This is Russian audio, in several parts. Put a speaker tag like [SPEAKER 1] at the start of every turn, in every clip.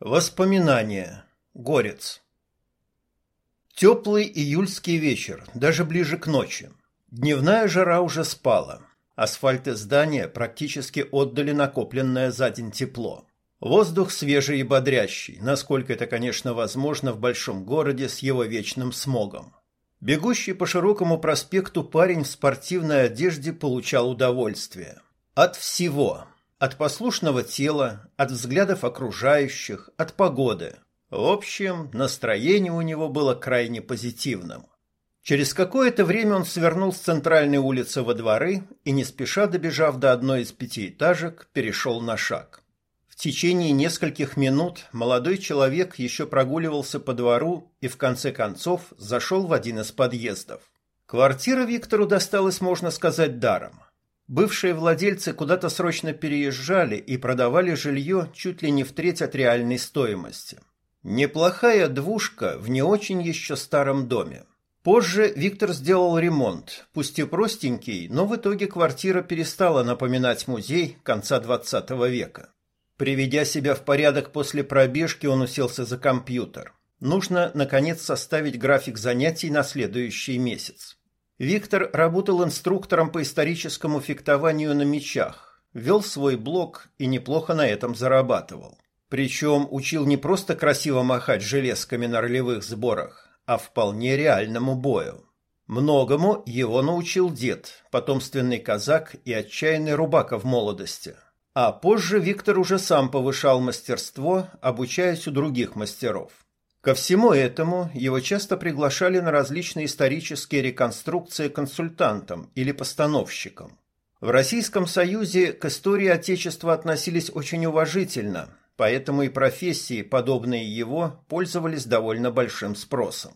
[SPEAKER 1] Воспоминания. Горец. Теплый июльский вечер, даже ближе к ночи. Дневная жара уже спала. Асфальт и здания практически отдали накопленное за день тепло. Воздух свежий и бодрящий, насколько это, конечно, возможно в большом городе с его вечным смогом. Бегущий по широкому проспекту парень в спортивной одежде получал удовольствие. От всего. От послушного тела, от взглядов окружающих, от погоды. В общем, настроение у него было крайне позитивным. Через какое-то время он свернул с центральной улицы во дворы и, не спеша добежав до одной из пятиэтажек, перешел на шаг. В течение нескольких минут молодой человек еще прогуливался по двору и в конце концов зашел в один из подъездов. Квартира Виктору досталась, можно сказать, даром. Бывшие владельцы куда-то срочно переезжали и продавали жилье чуть ли не в треть от реальной стоимости. Неплохая двушка в не очень еще старом доме. Позже Виктор сделал ремонт, пусть и простенький, но в итоге квартира перестала напоминать музей конца XX века. Приведя себя в порядок после пробежки, он уселся за компьютер. Нужно, наконец, составить график занятий на следующий месяц. Виктор работал инструктором по историческому фехтованию на мечах, вел свой блог и неплохо на этом зарабатывал. Причем учил не просто красиво махать железками на ролевых сборах, а вполне реальному бою. Многому его научил дед, потомственный казак и отчаянный рубака в молодости – а позже Виктор уже сам повышал мастерство, обучаясь у других мастеров. Ко всему этому его часто приглашали на различные исторические реконструкции консультантом или постановщиком. В Российском Союзе к истории Отечества относились очень уважительно, поэтому и профессии, подобные его, пользовались довольно большим спросом.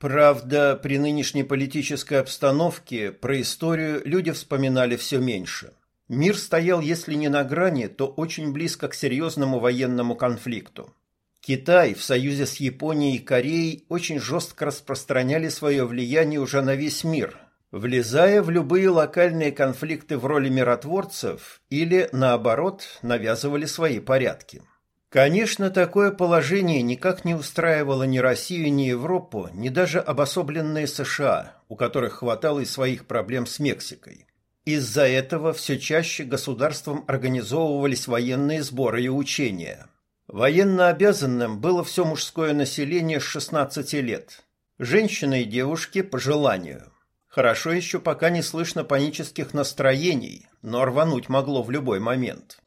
[SPEAKER 1] Правда, при нынешней политической обстановке про историю люди вспоминали все меньше. Мир стоял, если не на грани, то очень близко к серьезному военному конфликту. Китай в союзе с Японией и Кореей очень жестко распространяли свое влияние уже на весь мир, влезая в любые локальные конфликты в роли миротворцев или, наоборот, навязывали свои порядки. Конечно, такое положение никак не устраивало ни Россию, ни Европу, ни даже обособленные США, у которых хватало и своих проблем с Мексикой. Из-за этого все чаще государством организовывались военные сборы и учения. Военно обязанным было все мужское население с 16 лет. Женщины и девушки по желанию. Хорошо еще пока не слышно панических настроений, но рвануть могло в любой момент.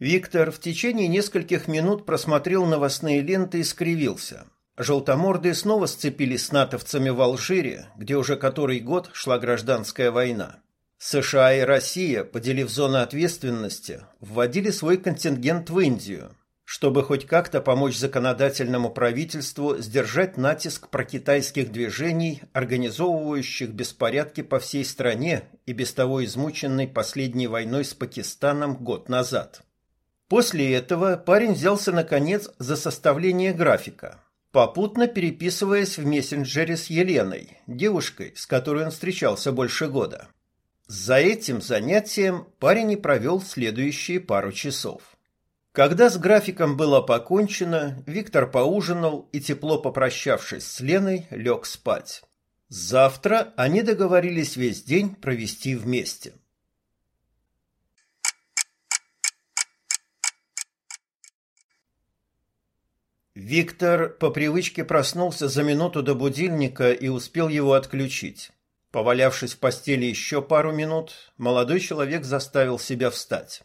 [SPEAKER 1] Виктор в течение нескольких минут просмотрел новостные ленты и скривился. Желтомордые снова сцепились с натовцами в Алжире, где уже который год шла гражданская война. США и Россия, поделив зоны ответственности, вводили свой контингент в Индию, чтобы хоть как-то помочь законодательному правительству сдержать натиск прокитайских движений, организовывающих беспорядки по всей стране и без того измученной последней войной с Пакистаном год назад. После этого парень взялся, наконец, за составление графика, попутно переписываясь в мессенджере с Еленой, девушкой, с которой он встречался больше года. За этим занятием парень и провел следующие пару часов. Когда с графиком было покончено, Виктор поужинал и, тепло попрощавшись с Леной, лег спать. Завтра они договорились весь день провести вместе. Виктор по привычке проснулся за минуту до будильника и успел его отключить. Повалявшись в постели еще пару минут, молодой человек заставил себя встать.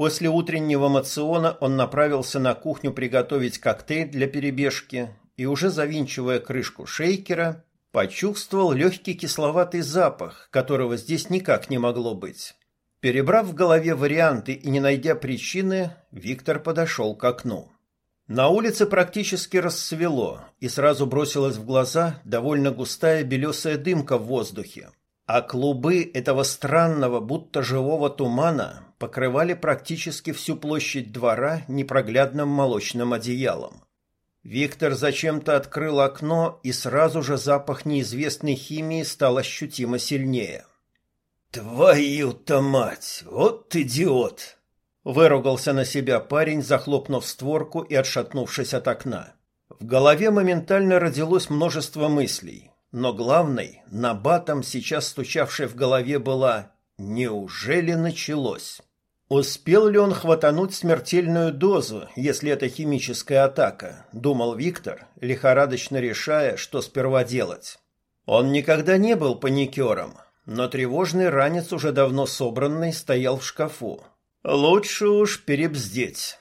[SPEAKER 1] После утреннего мациона он направился на кухню приготовить коктейль для перебежки и, уже завинчивая крышку шейкера, почувствовал легкий кисловатый запах, которого здесь никак не могло быть. Перебрав в голове варианты и не найдя причины, Виктор подошел к окну. На улице практически рассвело, и сразу бросилась в глаза довольно густая белесая дымка в воздухе, а клубы этого странного, будто живого тумана покрывали практически всю площадь двора непроглядным молочным одеялом. Виктор зачем-то открыл окно, и сразу же запах неизвестной химии стал ощутимо сильнее. «Твою-то мать! Вот идиот!» Выругался на себя парень, захлопнув створку и отшатнувшись от окна. В голове моментально родилось множество мыслей, но главной, набатом, сейчас стучавшей в голове, была «Неужели началось?». Успел ли он хватануть смертельную дозу, если это химическая атака, думал Виктор, лихорадочно решая, что сперва делать. Он никогда не был паникером, но тревожный ранец, уже давно собранный, стоял в шкафу. Лучше уж перебздеть.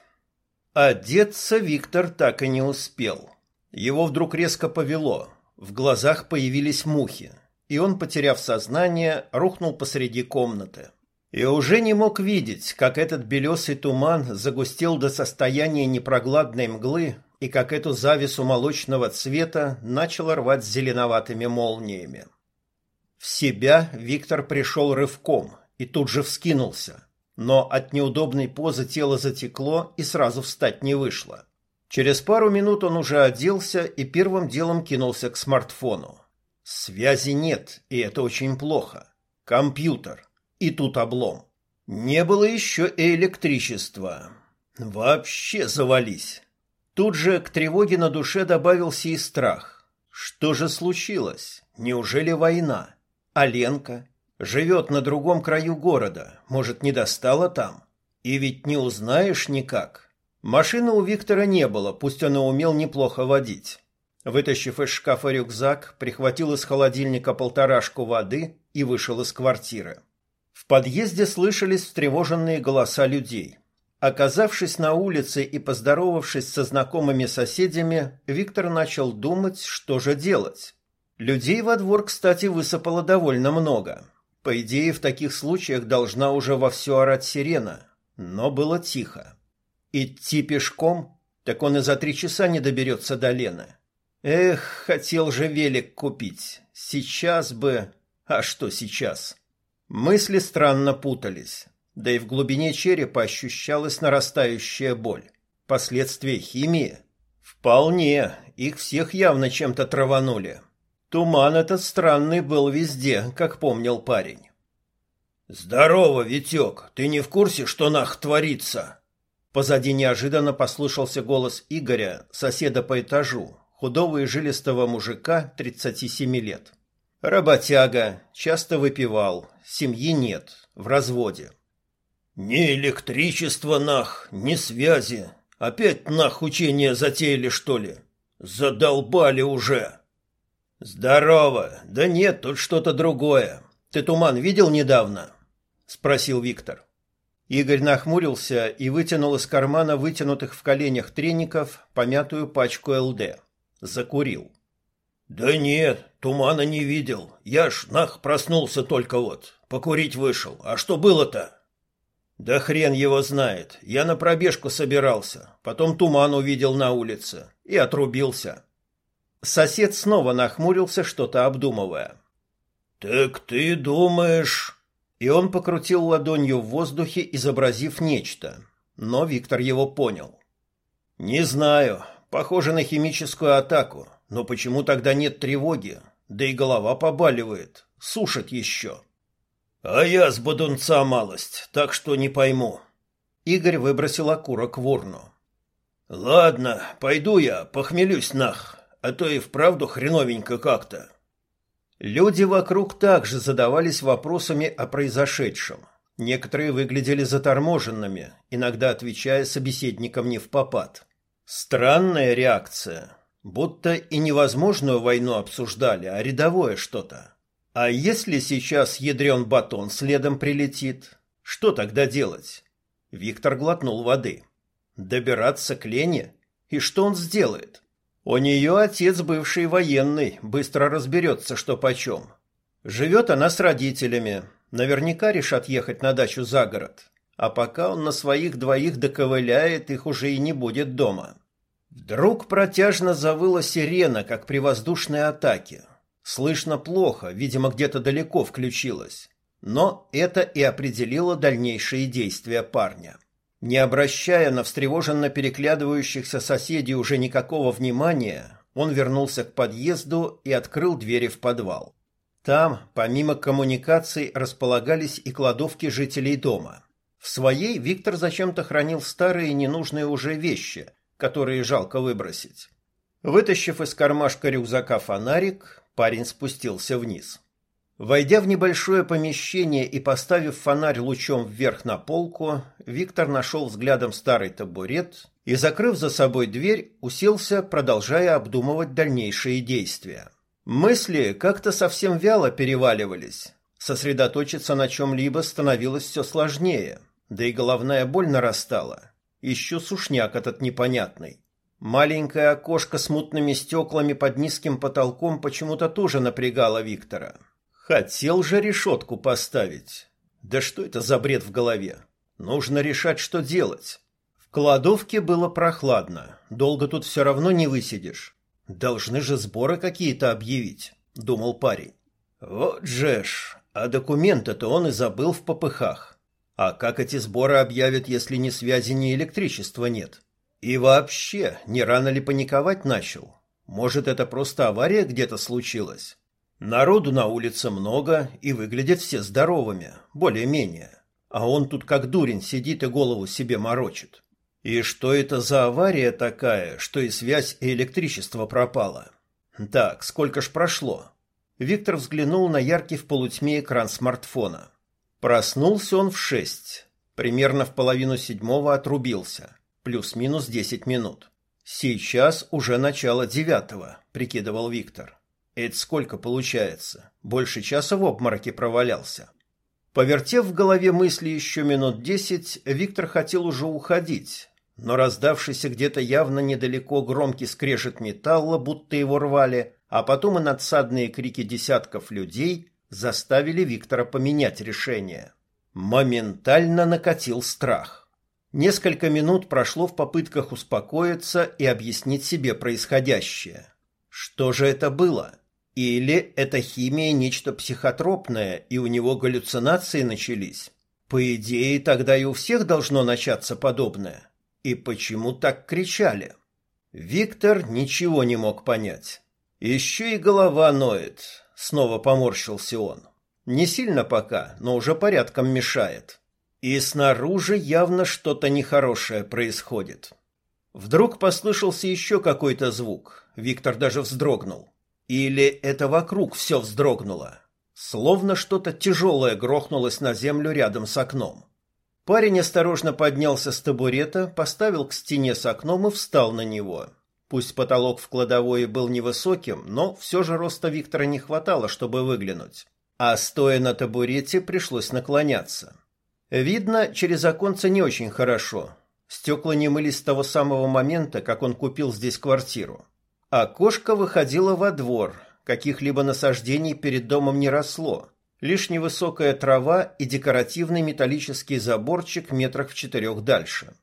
[SPEAKER 1] Одеться Виктор так и не успел. Его вдруг резко повело, в глазах появились мухи, и он, потеряв сознание, рухнул посреди комнаты. И уже не мог видеть, как этот белесый туман загустел до состояния непроглядной мглы и как эту завесу молочного цвета начал рвать зеленоватыми молниями. В себя Виктор пришел рывком и тут же вскинулся, но от неудобной позы тело затекло и сразу встать не вышло. Через пару минут он уже оделся и первым делом кинулся к смартфону. Связи нет, и это очень плохо. Компьютер. И тут облом. Не было еще и электричества. Вообще завались. Тут же к тревоге на душе добавился и страх. Что же случилось? Неужели война? А Ленка? Живет на другом краю города. Может, не достала там? И ведь не узнаешь никак. Машины у Виктора не было, пусть он и умел неплохо водить. Вытащив из шкафа рюкзак, прихватил из холодильника полторашку воды и вышел из квартиры. В подъезде слышались встревоженные голоса людей. Оказавшись на улице и поздоровавшись со знакомыми соседями, Виктор начал думать, что же делать. Людей во двор, кстати, высыпало довольно много. По идее, в таких случаях должна уже вовсю орать сирена, но было тихо. Идти пешком? Так он и за три часа не доберется до Лены. Эх, хотел же велик купить. Сейчас бы... А что сейчас? Мысли странно путались, да и в глубине черепа ощущалась нарастающая боль. Последствия химии? Вполне, их всех явно чем-то траванули. Туман этот странный был везде, как помнил парень. «Здорово, Витек! Ты не в курсе, что нах творится?» Позади неожиданно послышался голос Игоря, соседа по этажу, худого и жилистого мужика 37 лет. Работяга, часто выпивал, семьи нет, в разводе. Ни электричества нах, ни связи. Опять нах учения затеяли, что ли? Задолбали уже. Здорово. Да нет, тут что-то другое. Ты туман видел недавно? спросил Виктор. Игорь нахмурился и вытянул из кармана вытянутых в коленях треников помятую пачку ЛД. Закурил. Да нет, тумана не видел. Я ж нах проснулся только вот. Покурить вышел. А что было-то? Да хрен его знает. Я на пробежку собирался. Потом туман увидел на улице. И отрубился. Сосед снова нахмурился, что-то обдумывая. «Так ты думаешь...» И он покрутил ладонью в воздухе, изобразив нечто. Но Виктор его понял. «Не знаю. Похоже на химическую атаку. Но почему тогда нет тревоги? Да и голова побаливает. Сушит еще. А я с бодунца малость, так что не пойму. Игорь выбросил окурок в урну. Ладно, пойду я, похмелюсь нах, а то и вправду хреновенько как-то. Люди вокруг также задавались вопросами о произошедшем. Некоторые выглядели заторможенными, иногда отвечая собеседникам не в попад. Странная реакция. Будто и невозможную войну обсуждали, а рядовое что-то. А если сейчас ядрен батон следом прилетит? Что тогда делать? Виктор глотнул воды. Добираться к Лене? И что он сделает? У нее отец бывший военный, быстро разберется, что почем. Живет она с родителями. Наверняка решат ехать на дачу за город. А пока он на своих двоих доковыляет, их уже и не будет дома. Вдруг протяжно завыла сирена, как при воздушной атаке. Слышно плохо, видимо, где-то далеко включилась. Но это и определило дальнейшие действия парня. Не обращая на встревоженно переглядывающихся соседей уже никакого внимания, он вернулся к подъезду и открыл двери в подвал. Там, помимо коммуникаций, располагались и кладовки жителей дома. В своей Виктор зачем-то хранил старые ненужные уже вещи, которые жалко выбросить. Вытащив из кармашка рюкзака фонарик, парень спустился вниз. Войдя в небольшое помещение и поставив фонарь лучом вверх на полку, Виктор нашел взглядом старый табурет и, закрыв за собой дверь, уселся, продолжая обдумывать дальнейшие действия. Мысли как-то совсем вяло переваливались. Сосредоточиться на чем-либо становилось все сложнее, да и головная боль нарастала. Еще сушняк этот непонятный. Маленькое окошко с мутными стеклами под низким потолком почему-то тоже напрягало Виктора. Хотел же решетку поставить. Да что это за бред в голове? Нужно решать, что делать. В кладовке было прохладно. Долго тут все равно не высидишь. Должны же сборы какие-то объявить, думал парень. Вот же ж, а документы-то он и забыл в попыхах. А как эти сборы объявят, если ни связи, ни электричества нет? И вообще, не рано ли паниковать начал? Может, это просто авария где-то случилась? Народу на улице много, и выглядят все здоровыми, более-менее. А он тут как дурень сидит и голову себе морочит. И что это за авария такая, что и связь, и электричество пропало? Так, сколько ж прошло? Виктор взглянул на яркий в полутьме экран смартфона. Проснулся он в шесть. Примерно в половину седьмого отрубился. Плюс-минус десять минут. Сейчас уже начало девятого, прикидывал Виктор. Это сколько получается? Больше часа в обмороке провалялся. Повертев в голове мысли еще минут десять, Виктор хотел уже уходить, но раздавшийся где-то явно недалеко громкий скрежет металла, будто его рвали, а потом и надсадные крики десятков людей заставили Виктора поменять решение. Моментально накатил страх. Несколько минут прошло в попытках успокоиться и объяснить себе происходящее. Что же это было? Или эта химия нечто психотропное, и у него галлюцинации начались? По идее, тогда и у всех должно начаться подобное. И почему так кричали? Виктор ничего не мог понять. Еще и голова ноет. Снова поморщился он. Не сильно пока, но уже порядком мешает. И снаружи явно что-то нехорошее происходит. Вдруг послышался еще какой-то звук. Виктор даже вздрогнул. Или это вокруг все вздрогнуло? Словно что-то тяжелое грохнулось на землю рядом с окном. Парень осторожно поднялся с табурета, поставил к стене с окном и встал на него. Пусть потолок в кладовой был невысоким, но все же роста Виктора не хватало, чтобы выглянуть. А стоя на табурете, пришлось наклоняться. Видно, через оконце не очень хорошо. Стекла не мылись с того самого момента, как он купил здесь квартиру. Окошко выходило во двор. Каких-либо насаждений перед домом не росло. Лишь невысокая трава и декоративный металлический заборчик метрах в четырех дальше.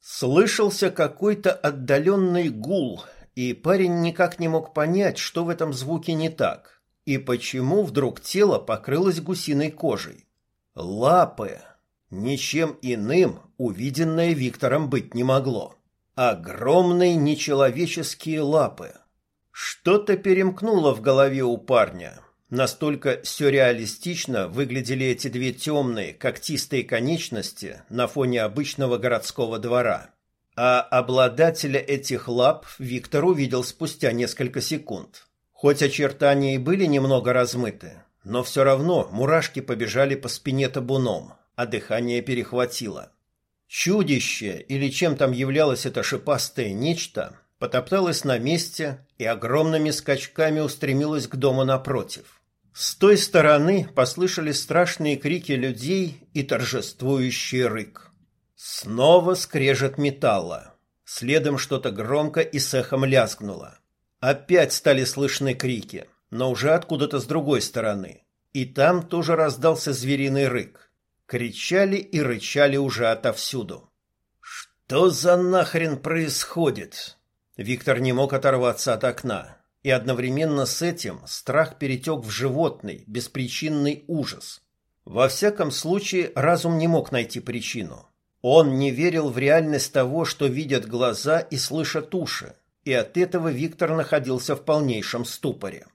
[SPEAKER 1] Слышался какой-то отдаленный гул, и парень никак не мог понять, что в этом звуке не так, и почему вдруг тело покрылось гусиной кожей. Лапы! Ничем иным увиденное Виктором быть не могло. Огромные нечеловеческие лапы. Что-то перемкнуло в голове у парня. Настолько сюрреалистично выглядели эти две темные, когтистые конечности на фоне обычного городского двора. А обладателя этих лап Виктор увидел спустя несколько секунд. Хоть очертания и были немного размыты, но все равно мурашки побежали по спине табуном, а дыхание перехватило. Чудище, или чем там являлось это шипастое нечто, потопталось на месте и огромными скачками устремилось к дому напротив. С той стороны послышались страшные крики людей и торжествующий рык. Снова скрежет металла. Следом что-то громко и с эхом лязгнуло. Опять стали слышны крики, но уже откуда-то с другой стороны. И там тоже раздался звериный рык. Кричали и рычали уже отовсюду. «Что за нахрен происходит?» Виктор не мог оторваться от окна, и одновременно с этим страх перетек в животный, беспричинный ужас. Во всяком случае, разум не мог найти причину. Он не верил в реальность того, что видят глаза и слышат уши, и от этого Виктор находился в полнейшем ступоре.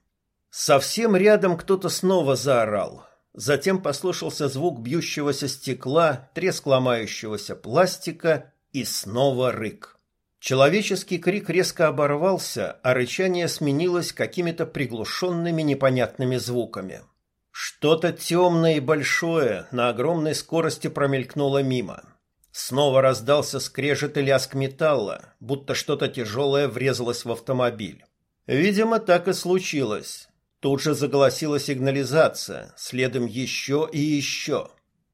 [SPEAKER 1] Совсем рядом кто-то снова заорал, затем послышался звук бьющегося стекла, треск ломающегося пластика и снова рык. Человеческий крик резко оборвался, а рычание сменилось какими-то приглушенными непонятными звуками. Что-то темное и большое на огромной скорости промелькнуло мимо. Снова раздался скрежет и лязг металла, будто что-то тяжелое врезалось в автомобиль. Видимо, так и случилось. Тут же заголосила сигнализация, следом еще и еще.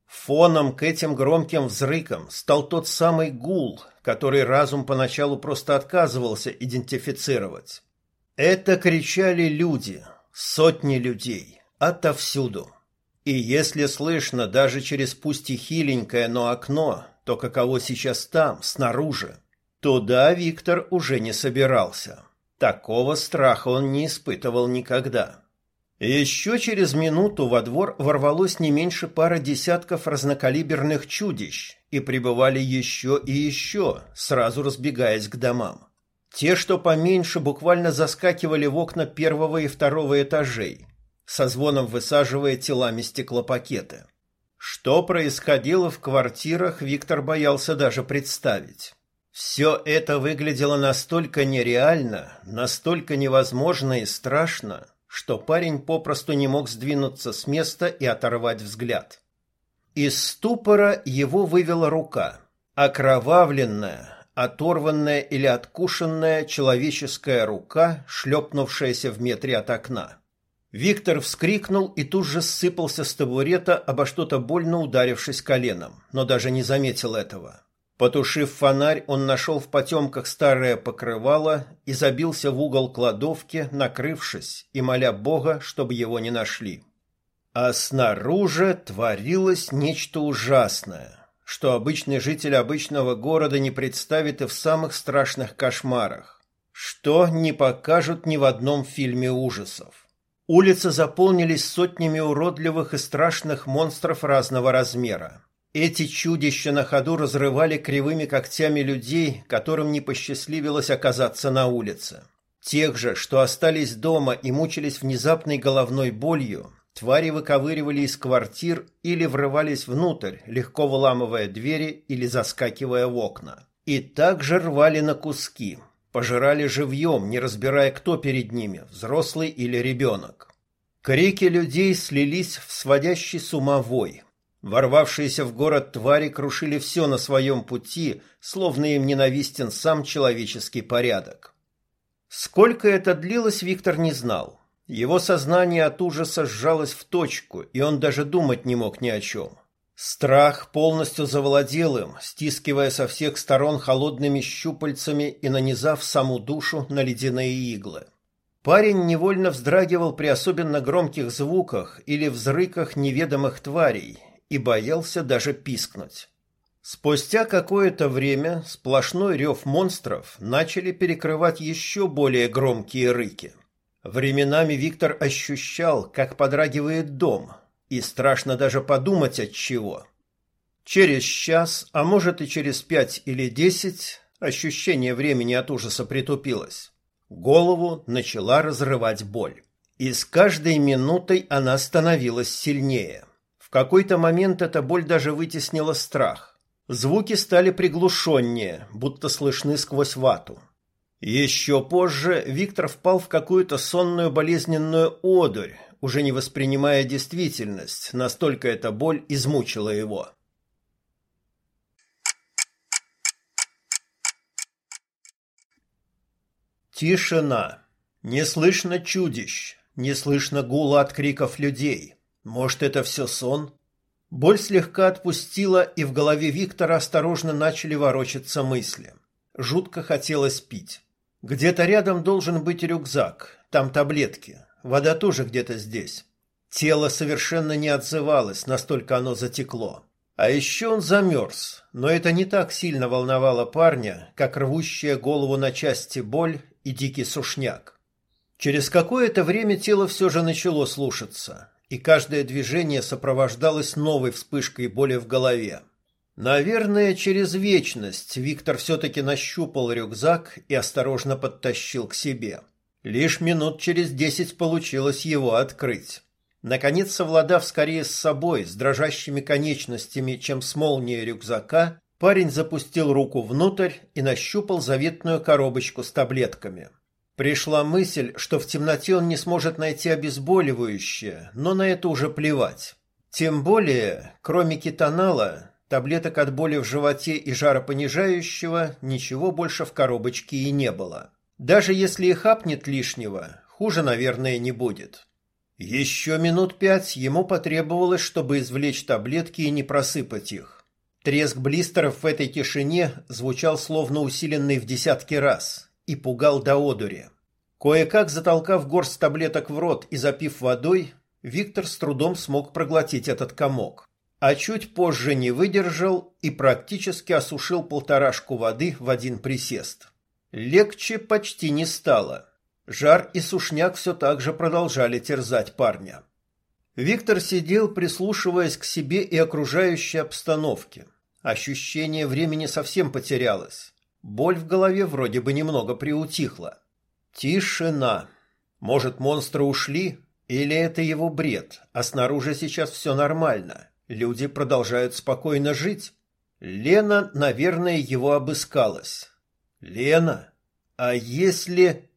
[SPEAKER 1] Фоном к этим громким взрыкам стал тот самый гул, который разум поначалу просто отказывался идентифицировать. Это кричали люди, сотни людей, отовсюду. И если слышно даже через пусть и хиленькое, но окно, то каково сейчас там, снаружи, туда Виктор уже не собирался. Такого страха он не испытывал никогда. Еще через минуту во двор ворвалось не меньше пары десятков разнокалиберных чудищ, и прибывали еще и еще, сразу разбегаясь к домам. Те, что поменьше, буквально заскакивали в окна первого и второго этажей, со звоном высаживая телами стеклопакеты. Что происходило в квартирах, Виктор боялся даже представить. Все это выглядело настолько нереально, настолько невозможно и страшно, что парень попросту не мог сдвинуться с места и оторвать взгляд. Из ступора его вывела рука, окровавленная, оторванная или откушенная человеческая рука, шлепнувшаяся в метре от окна. Виктор вскрикнул и тут же сыпался с табурета, обо что-то больно ударившись коленом, но даже не заметил этого. Потушив фонарь, он нашел в потемках старое покрывало и забился в угол кладовки, накрывшись и моля Бога, чтобы его не нашли. А снаружи творилось нечто ужасное, что обычный житель обычного города не представит и в самых страшных кошмарах, что не покажут ни в одном фильме ужасов. Улицы заполнились сотнями уродливых и страшных монстров разного размера. Эти чудища на ходу разрывали кривыми когтями людей, которым не посчастливилось оказаться на улице. Тех же, что остались дома и мучились внезапной головной болью, твари выковыривали из квартир или врывались внутрь, легко выламывая двери или заскакивая в окна. И также рвали на куски, пожирали живьем, не разбирая, кто перед ними, взрослый или ребенок. Крики людей слились в сводящий с ума вой, Ворвавшиеся в город твари крушили все на своем пути, словно им ненавистен сам человеческий порядок. Сколько это длилось, Виктор не знал. Его сознание от ужаса сжалось в точку, и он даже думать не мог ни о чем. Страх полностью завладел им, стискивая со всех сторон холодными щупальцами и нанизав саму душу на ледяные иглы. Парень невольно вздрагивал при особенно громких звуках или взрыках неведомых тварей и боялся даже пискнуть. Спустя какое-то время сплошной рев монстров начали перекрывать еще более громкие рыки. Временами Виктор ощущал, как подрагивает дом, и страшно даже подумать от чего. Через час, а может и через пять или десять, ощущение времени от ужаса притупилось. Голову начала разрывать боль. И с каждой минутой она становилась сильнее. В какой-то момент эта боль даже вытеснила страх. Звуки стали приглушеннее, будто слышны сквозь вату. Еще позже Виктор впал в какую-то сонную болезненную одурь, уже не воспринимая действительность, настолько эта боль измучила его. Тишина. Не слышно чудищ, не слышно гула от криков людей. Может, это все сон? Боль слегка отпустила, и в голове Виктора осторожно начали ворочаться мысли. Жутко хотелось пить. Где-то рядом должен быть рюкзак, там таблетки. Вода тоже где-то здесь. Тело совершенно не отзывалось, настолько оно затекло. А еще он замерз, но это не так сильно волновало парня, как рвущая голову на части боль и дикий сушняк. Через какое-то время тело все же начало слушаться, и каждое движение сопровождалось новой вспышкой боли в голове. Наверное, через вечность Виктор все-таки нащупал рюкзак и осторожно подтащил к себе. Лишь минут через десять получилось его открыть. Наконец, совладав скорее с собой, с дрожащими конечностями, чем с молнией рюкзака, парень запустил руку внутрь и нащупал заветную коробочку с таблетками. Пришла мысль, что в темноте он не сможет найти обезболивающее, но на это уже плевать. Тем более, кроме кетонала, таблеток от боли в животе и жаропонижающего, ничего больше в коробочке и не было. Даже если и хапнет лишнего, хуже, наверное, не будет. Еще минут пять ему потребовалось, чтобы извлечь таблетки и не просыпать их. Треск блистеров в этой тишине звучал словно усиленный в десятки раз и пугал до одури. Кое-как затолкав горсть таблеток в рот и запив водой, Виктор с трудом смог проглотить этот комок, а чуть позже не выдержал и практически осушил полторашку воды в один присест. Легче почти не стало. Жар и сушняк все так же продолжали терзать парня. Виктор сидел, прислушиваясь к себе и окружающей обстановке. Ощущение времени совсем потерялось. Боль в голове вроде бы немного приутихла. Тишина. Может, монстры ушли? Или это его бред, а снаружи сейчас все нормально? Люди продолжают спокойно жить? Лена, наверное, его обыскалась. Лена? А если...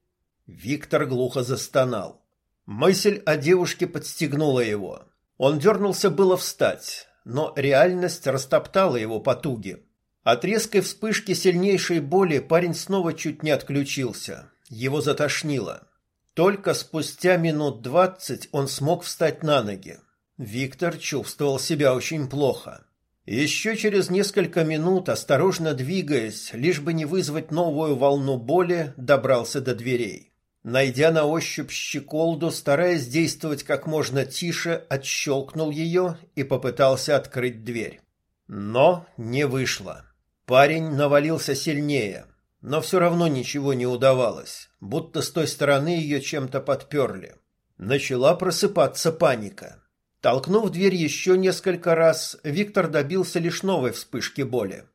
[SPEAKER 1] Виктор глухо застонал. Мысль о девушке подстегнула его. Он дернулся было встать, но реальность растоптала его потуги. От резкой вспышки сильнейшей боли парень снова чуть не отключился. Его затошнило. Только спустя минут двадцать он смог встать на ноги. Виктор чувствовал себя очень плохо. Еще через несколько минут, осторожно двигаясь, лишь бы не вызвать новую волну боли, добрался до дверей. Найдя на ощупь щеколду, стараясь действовать как можно тише, отщелкнул ее и попытался открыть дверь. Но не вышло. Парень навалился сильнее, но все равно ничего не удавалось, будто с той стороны ее чем-то подперли. Начала просыпаться паника. Толкнув дверь еще несколько раз, Виктор добился лишь новой вспышки боли.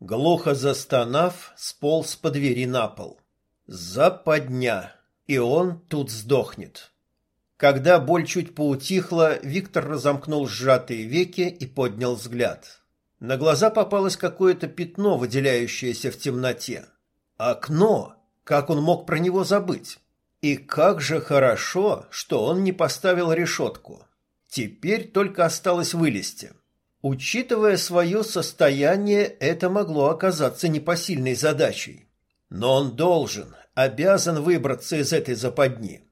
[SPEAKER 1] Глухо застонав, сполз по двери на пол. Западня и он тут сдохнет. Когда боль чуть поутихла, Виктор разомкнул сжатые веки и поднял взгляд. На глаза попалось какое-то пятно, выделяющееся в темноте. Окно! Как он мог про него забыть? И как же хорошо, что он не поставил решетку. Теперь только осталось вылезти. Учитывая свое состояние, это могло оказаться непосильной задачей. Но он должен, обязан выбраться из этой западни.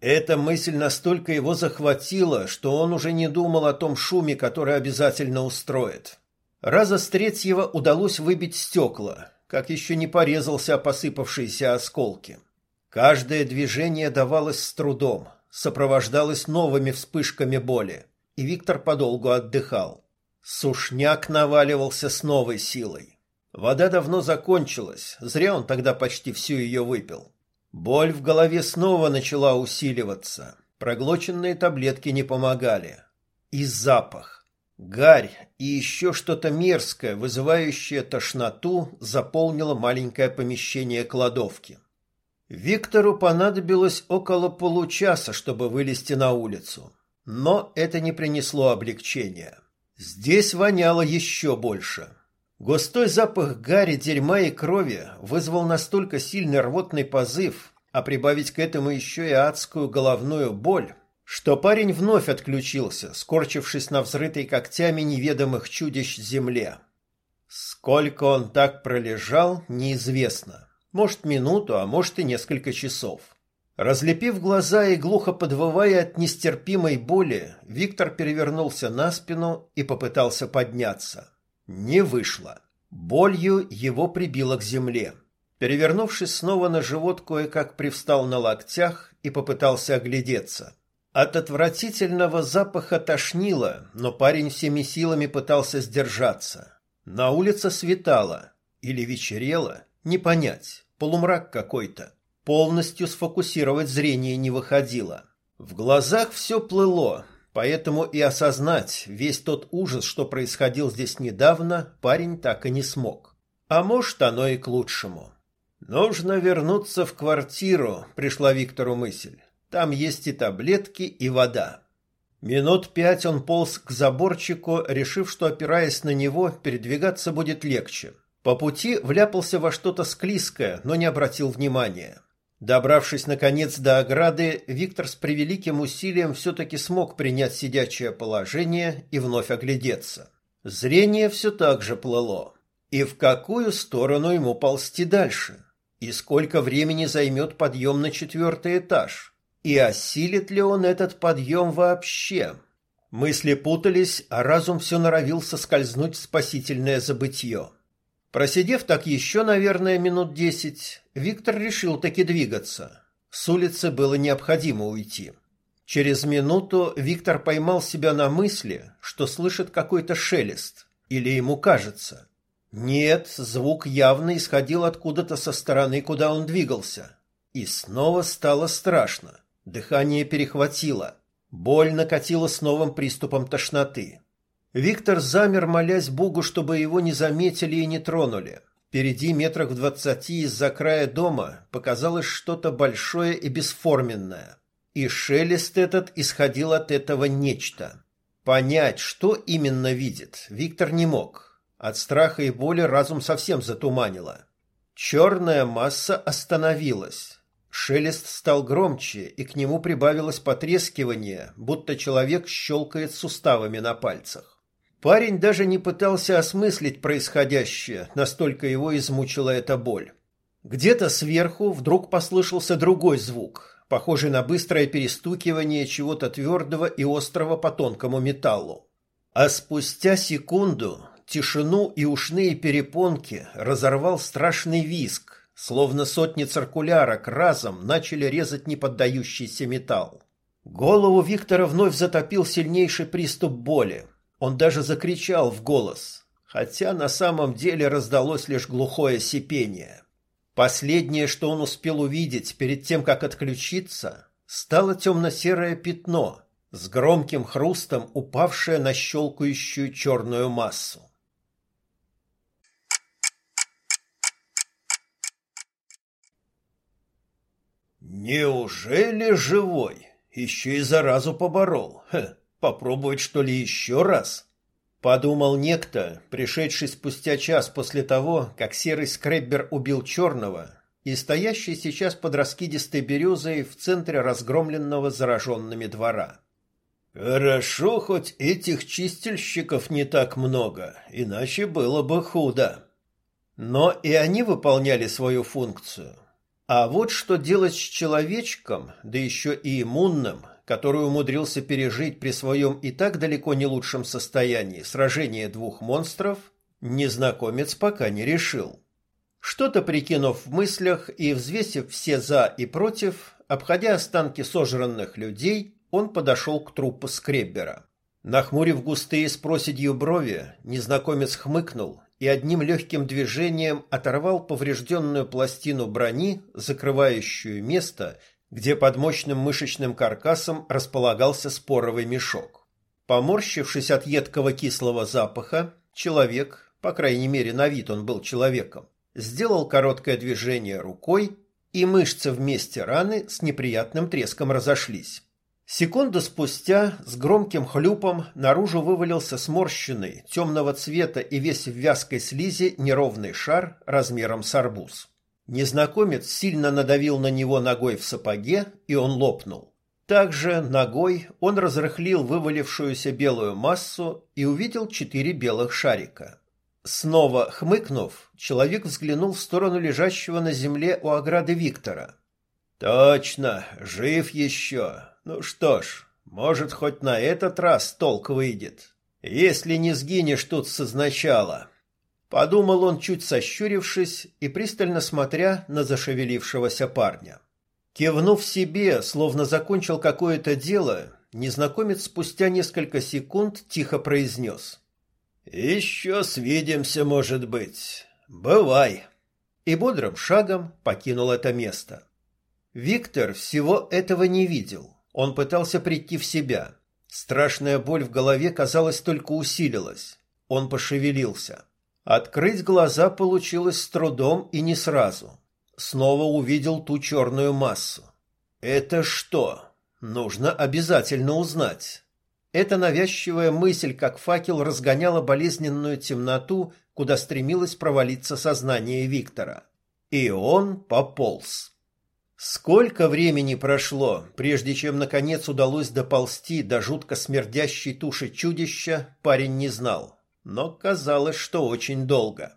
[SPEAKER 1] Эта мысль настолько его захватила, что он уже не думал о том шуме, который обязательно устроит. Раза с третьего удалось выбить стекла, как еще не порезался о посыпавшиеся осколки. Каждое движение давалось с трудом, сопровождалось новыми вспышками боли, и Виктор подолгу отдыхал. Сушняк наваливался с новой силой. Вода давно закончилась, зря он тогда почти всю ее выпил. Боль в голове снова начала усиливаться. Проглоченные таблетки не помогали. И запах. Гарь и еще что-то мерзкое, вызывающее тошноту, заполнило маленькое помещение кладовки. Виктору понадобилось около получаса, чтобы вылезти на улицу. Но это не принесло облегчения. Здесь воняло еще больше. Густой запах гари, дерьма и крови вызвал настолько сильный рвотный позыв, а прибавить к этому еще и адскую головную боль, что парень вновь отключился, скорчившись на взрытой когтями неведомых чудищ земле. Сколько он так пролежал, неизвестно. Может, минуту, а может и несколько часов. Разлепив глаза и глухо подвывая от нестерпимой боли, Виктор перевернулся на спину и попытался подняться. Не вышло. Болью его прибило к земле. Перевернувшись снова на живот, кое-как привстал на локтях и попытался оглядеться. От отвратительного запаха тошнило, но парень всеми силами пытался сдержаться. На улице светало. Или вечерело, не понять. Полумрак какой-то. Полностью сфокусировать зрение не выходило. В глазах все плыло, Поэтому и осознать весь тот ужас, что происходил здесь недавно, парень так и не смог. А может, оно и к лучшему. Нужно вернуться в квартиру, пришла Виктору мысль. Там есть и таблетки, и вода. Минут пять он полз к заборчику, решив, что, опираясь на него, передвигаться будет легче. По пути вляпался во что-то склизкое, но не обратил внимания. Добравшись, наконец, до ограды, Виктор с превеликим усилием все-таки смог принять сидячее положение и вновь оглядеться. Зрение все так же плыло. И в какую сторону ему ползти дальше? И сколько времени займет подъем на четвертый этаж? И осилит ли он этот подъем вообще? Мысли путались, а разум все норовился скользнуть в спасительное забытье. Просидев так еще, наверное, минут десять, Виктор решил таки двигаться. С улицы было необходимо уйти. Через минуту Виктор поймал себя на мысли, что слышит какой-то шелест, или ему кажется. Нет, звук явно исходил откуда-то со стороны, куда он двигался. И снова стало страшно. Дыхание перехватило. Боль накатила с новым приступом тошноты. Виктор замер, молясь Богу, чтобы его не заметили и не тронули. Впереди метрах в двадцати из-за края дома показалось что-то большое и бесформенное. И шелест этот исходил от этого нечто. Понять, что именно видит, Виктор не мог. От страха и боли разум совсем затуманило. Черная масса остановилась. Шелест стал громче, и к нему прибавилось потрескивание, будто человек щелкает суставами на пальцах. Парень даже не пытался осмыслить происходящее, настолько его измучила эта боль. Где-то сверху вдруг послышался другой звук, похожий на быстрое перестукивание чего-то твердого и острого по тонкому металлу. А спустя секунду тишину и ушные перепонки разорвал страшный визг, Словно сотни циркулярок разом начали резать неподдающийся металл. Голову Виктора вновь затопил сильнейший приступ боли. Он даже закричал в голос, хотя на самом деле раздалось лишь глухое сипение. Последнее, что он успел увидеть перед тем, как отключиться, стало темно-серое пятно с громким хрустом, упавшее на щелкающую черную массу. Неужели живой? Еще и заразу поборол. Хе, попробовать что ли еще раз? Подумал некто, пришедший спустя час после того, как серый скреббер убил черного и стоящий сейчас под раскидистой березой в центре разгромленного зараженными двора. Хорошо, хоть этих чистильщиков не так много, иначе было бы худо. Но и они выполняли свою функцию – а вот что делать с человечком, да еще и иммунным, который умудрился пережить при своем и так далеко не лучшем состоянии сражение двух монстров, незнакомец пока не решил. Что-то прикинув в мыслях и взвесив все «за» и «против», обходя останки сожранных людей, он подошел к трупу Скреббера. Нахмурив густые с проседью брови, незнакомец хмыкнул и одним легким движением оторвал поврежденную пластину брони, закрывающую место, где под мощным мышечным каркасом располагался споровый мешок. Поморщившись от едкого кислого запаха, человек, по крайней мере на вид он был человеком, сделал короткое движение рукой, и мышцы вместе раны с неприятным треском разошлись. Секунду спустя с громким хлюпом наружу вывалился сморщенный, темного цвета и весь в вязкой слизи неровный шар размером с арбуз. Незнакомец сильно надавил на него ногой в сапоге, и он лопнул. Также ногой он разрыхлил вывалившуюся белую массу и увидел четыре белых шарика. Снова хмыкнув, человек взглянул в сторону лежащего на земле у ограды Виктора. «Точно, жив еще!» Ну что ж, может, хоть на этот раз толк выйдет, если не сгинешь тут созначала. Подумал он, чуть сощурившись и пристально смотря на зашевелившегося парня. Кивнув себе, словно закончил какое-то дело, незнакомец спустя несколько секунд тихо произнес. «Еще свидимся, может быть. Бывай!» И бодрым шагом покинул это место. Виктор всего этого не видел. Он пытался прийти в себя. Страшная боль в голове, казалось, только усилилась. Он пошевелился. Открыть глаза получилось с трудом и не сразу. Снова увидел ту черную массу. Это что? Нужно обязательно узнать. Эта навязчивая мысль, как факел, разгоняла болезненную темноту, куда стремилось провалиться сознание Виктора. И он пополз. Сколько времени прошло, прежде чем наконец удалось доползти до жутко смердящей туши чудища, парень не знал, но казалось, что очень долго.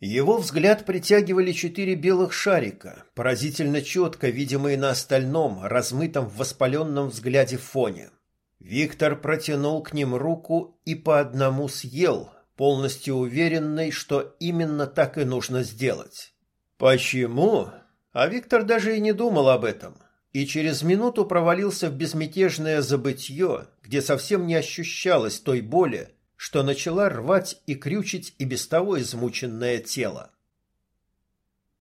[SPEAKER 1] Его взгляд притягивали четыре белых шарика, поразительно четко видимые на остальном, размытом в воспаленном взгляде фоне. Виктор протянул к ним руку и по одному съел, полностью уверенный, что именно так и нужно сделать. Почему? А Виктор даже и не думал об этом, и через минуту провалился в безмятежное забытье, где совсем не ощущалось той боли, что начала рвать и крючить и без того измученное тело.